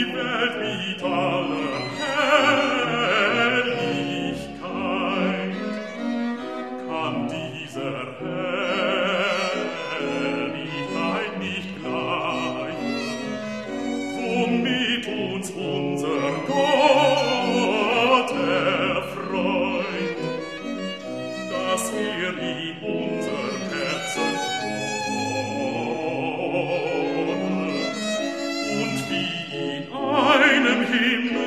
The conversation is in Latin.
die Welt mit aller Herrlichkeit him.